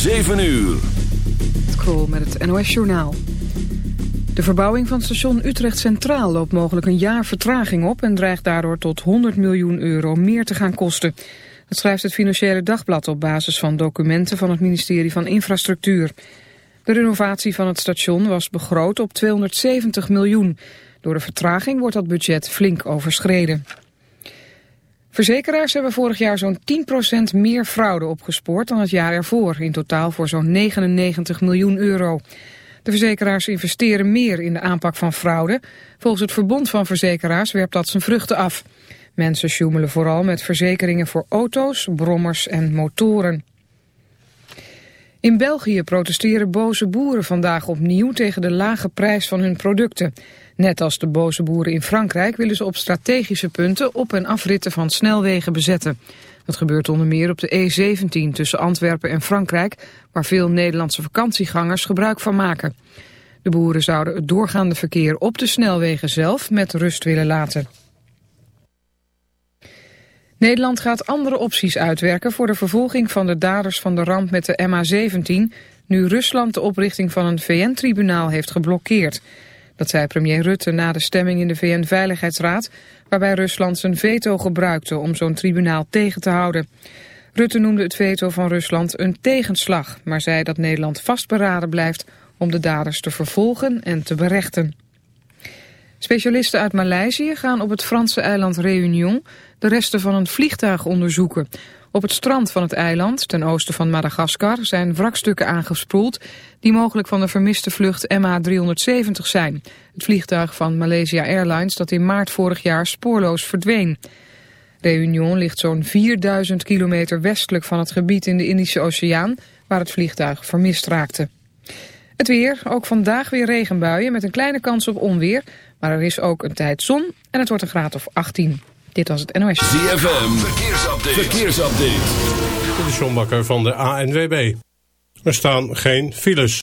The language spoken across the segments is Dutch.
7 uur. Krol met het NOS Journaal. De verbouwing van station Utrecht Centraal loopt mogelijk een jaar vertraging op... en dreigt daardoor tot 100 miljoen euro meer te gaan kosten. Dat schrijft het Financiële Dagblad op basis van documenten van het ministerie van Infrastructuur. De renovatie van het station was begroot op 270 miljoen. Door de vertraging wordt dat budget flink overschreden. Verzekeraars hebben vorig jaar zo'n 10% meer fraude opgespoord dan het jaar ervoor. In totaal voor zo'n 99 miljoen euro. De verzekeraars investeren meer in de aanpak van fraude. Volgens het Verbond van Verzekeraars werpt dat zijn vruchten af. Mensen sjoemelen vooral met verzekeringen voor auto's, brommers en motoren. In België protesteren boze boeren vandaag opnieuw tegen de lage prijs van hun producten. Net als de boze boeren in Frankrijk willen ze op strategische punten op- en afritten van snelwegen bezetten. Dat gebeurt onder meer op de E17 tussen Antwerpen en Frankrijk, waar veel Nederlandse vakantiegangers gebruik van maken. De boeren zouden het doorgaande verkeer op de snelwegen zelf met rust willen laten. Nederland gaat andere opties uitwerken voor de vervolging van de daders van de ramp met de MH17, nu Rusland de oprichting van een VN-tribunaal heeft geblokkeerd. Dat zei premier Rutte na de stemming in de VN-veiligheidsraad, waarbij Rusland zijn veto gebruikte om zo'n tribunaal tegen te houden. Rutte noemde het veto van Rusland een tegenslag, maar zei dat Nederland vastberaden blijft om de daders te vervolgen en te berechten. Specialisten uit Maleisië gaan op het Franse eiland Réunion de resten van een vliegtuig onderzoeken. Op het strand van het eiland, ten oosten van Madagaskar, zijn wrakstukken aangespoeld die mogelijk van de vermiste vlucht MH370 zijn. Het vliegtuig van Malaysia Airlines dat in maart vorig jaar spoorloos verdween. Réunion ligt zo'n 4000 kilometer westelijk van het gebied in de Indische Oceaan waar het vliegtuig vermist raakte. Het weer, ook vandaag weer regenbuien met een kleine kans op onweer, maar er is ook een tijd zon en het wordt een graad of 18. Dit was het NOS. ZFM, verkeersupdate. verkeersupdate. Dit is John Bakker van de ANWB. Er staan geen files.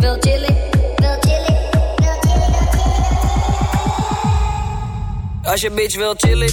wil chillen, wil chillen. Als je bitch wil chillen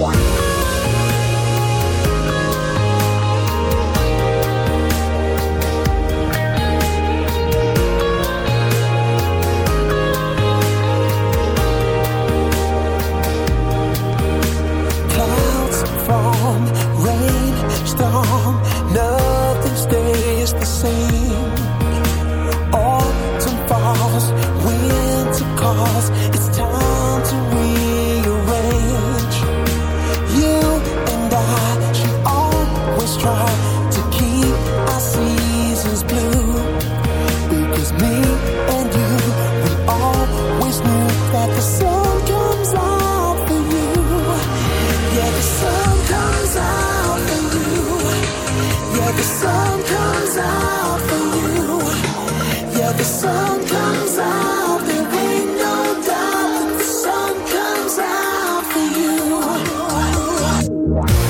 Van one.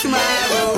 tomorrow.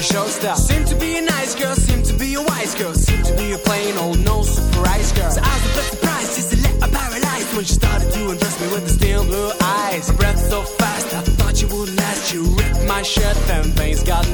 A showstopper. Seemed to be a nice girl, seem to be a wise girl, seem to be a plain old no surprise girl. So I was a bit surprised, just a little paralyzed when she started to undress me with the steel blue eyes. Her breath so fast, I thought you would last. You ripped my shirt, then things got.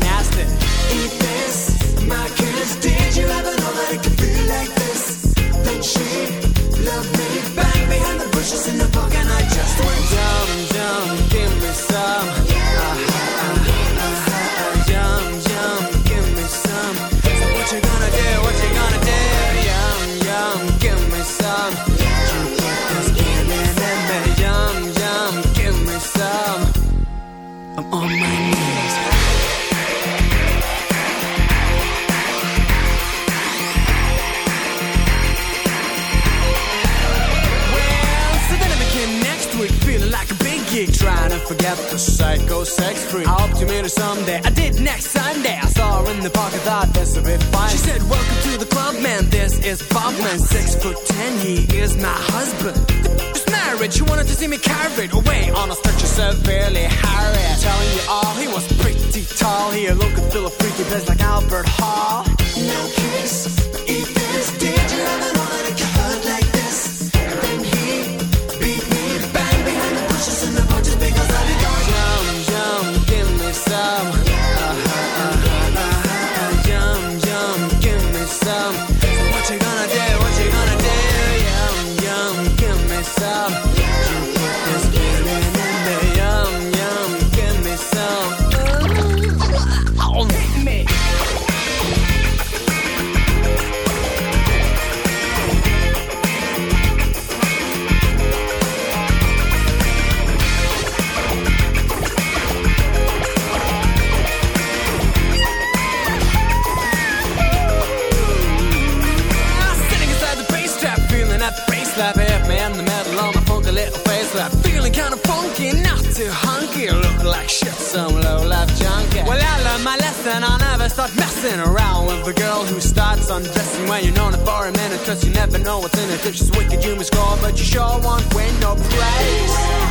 Psycho sex free. I hope to meet her someday. I did next Sunday. I saw her in the park, I thought this would be fine. She said, Welcome to the club, man. This is Bob, man. Six foot ten, he is my husband. Just married, she wanted to see me carried away on a stretcher severely harried. Telling you all, he was pretty tall. He looked a freaky place like Albert Hall. No kiss, cause you never know what's in it. If she's wicked, you must score, but you sure won't win no praise.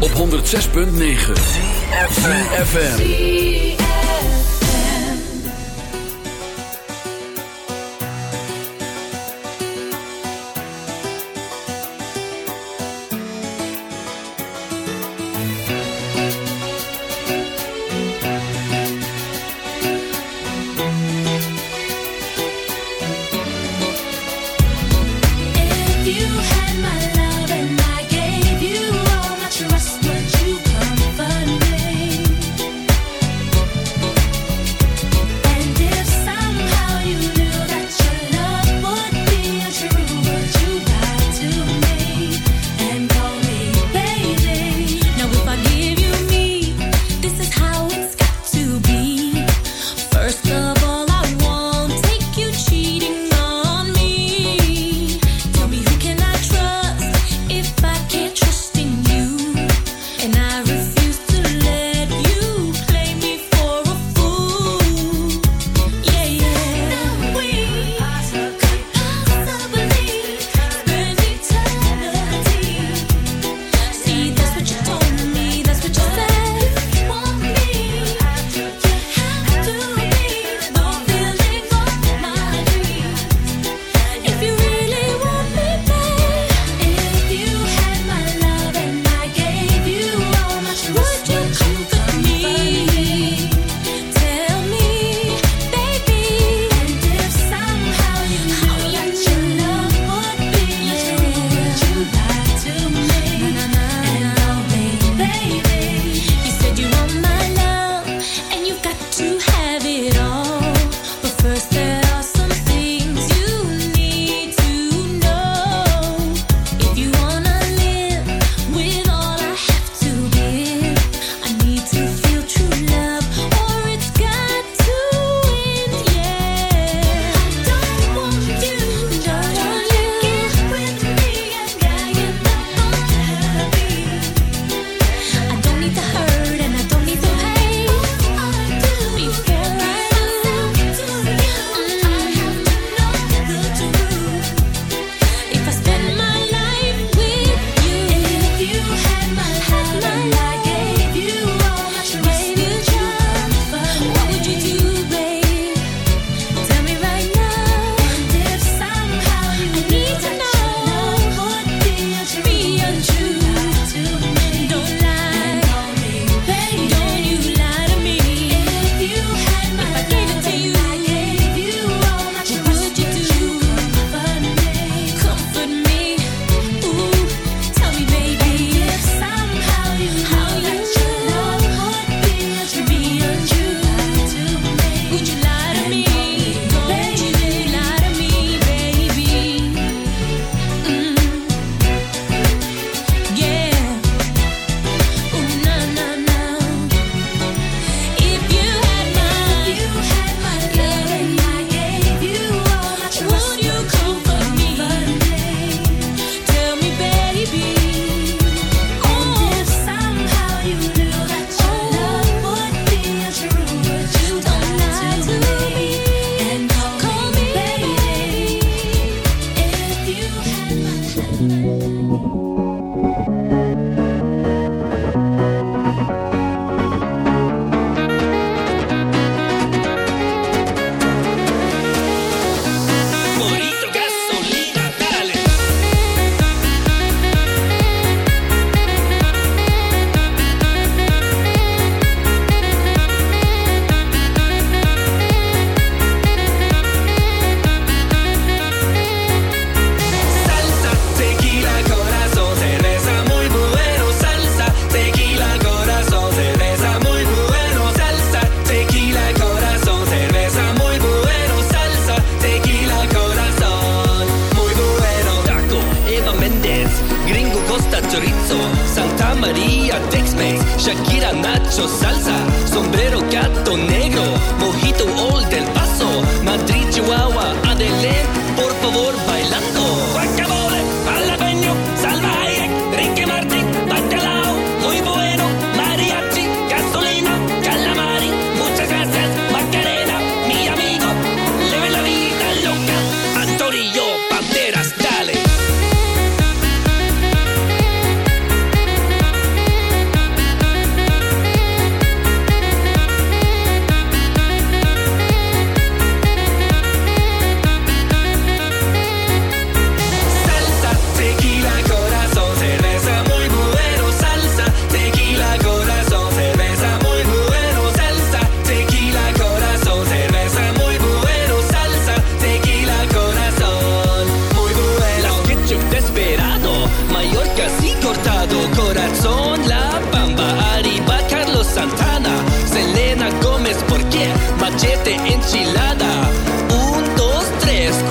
Op 106.9 FM.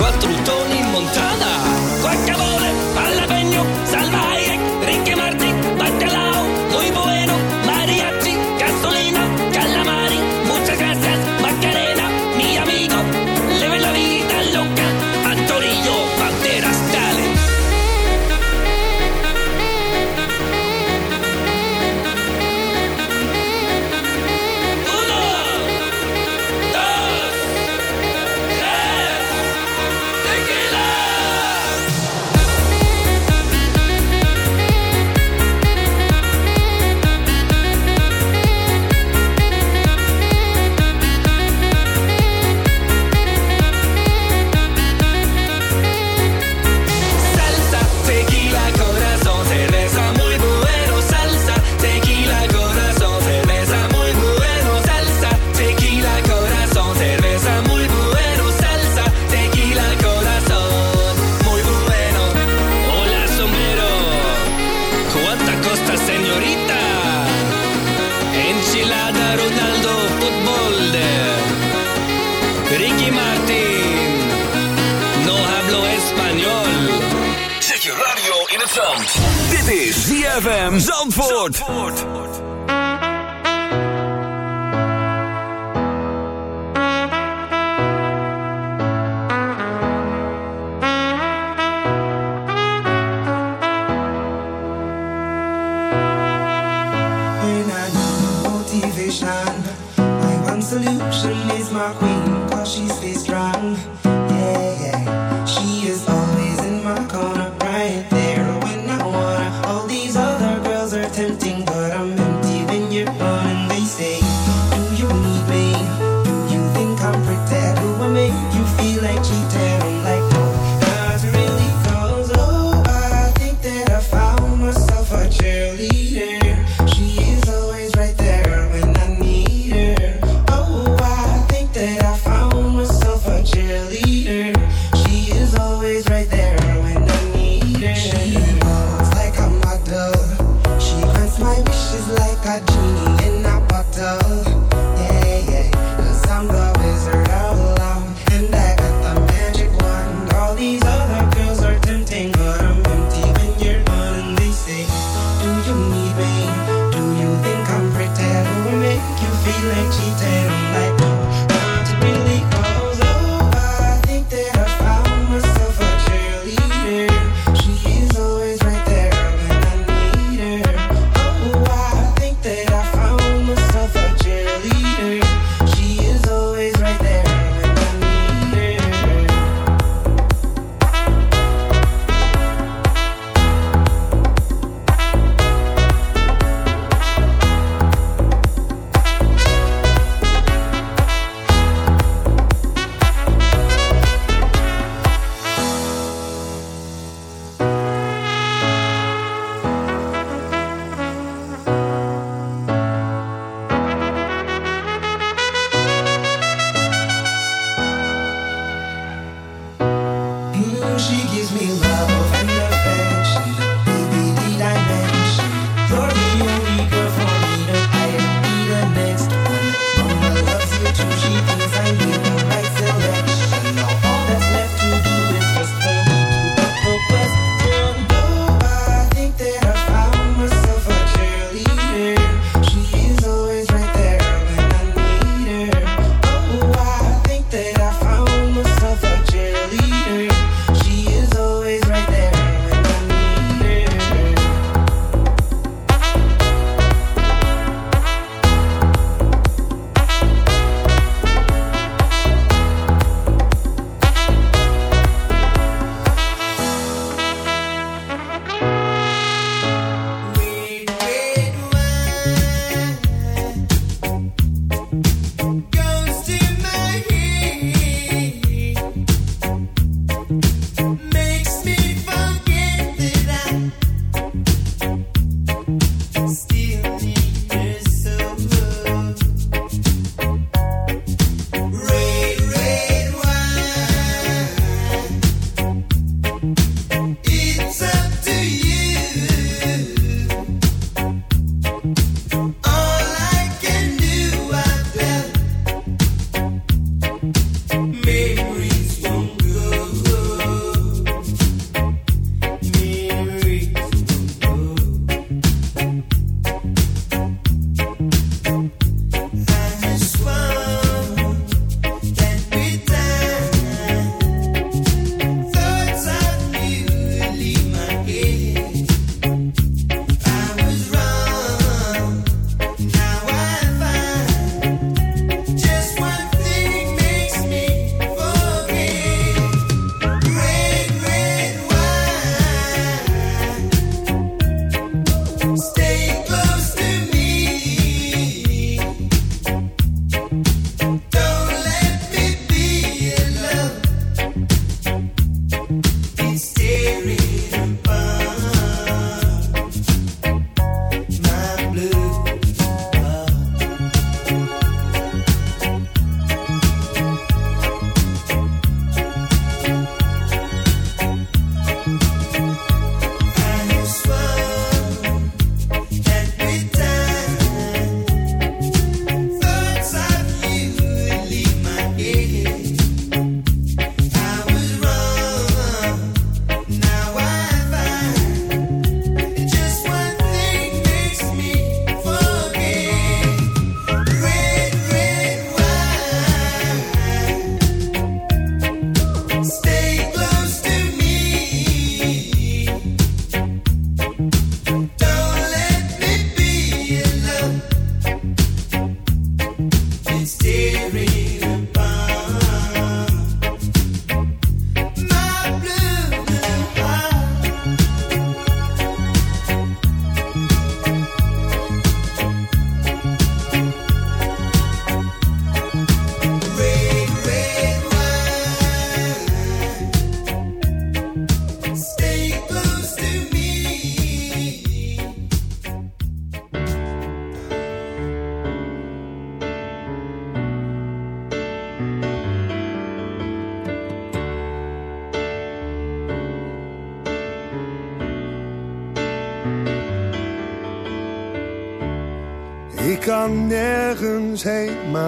cuatro tonos.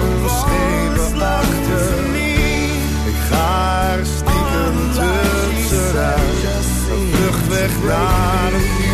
Me schepen achter. Ik ga er stiekem tussenuit. Een vlucht weg naar een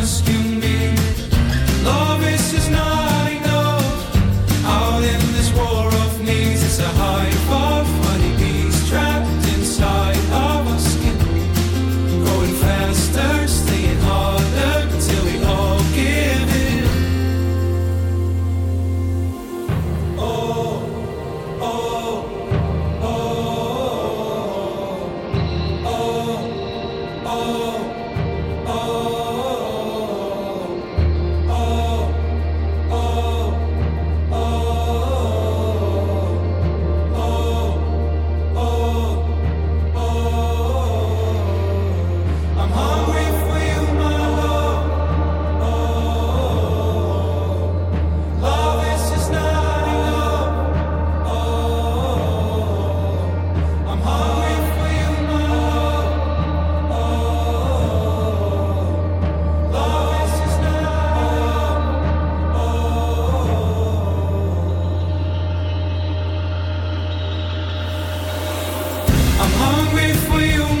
for you.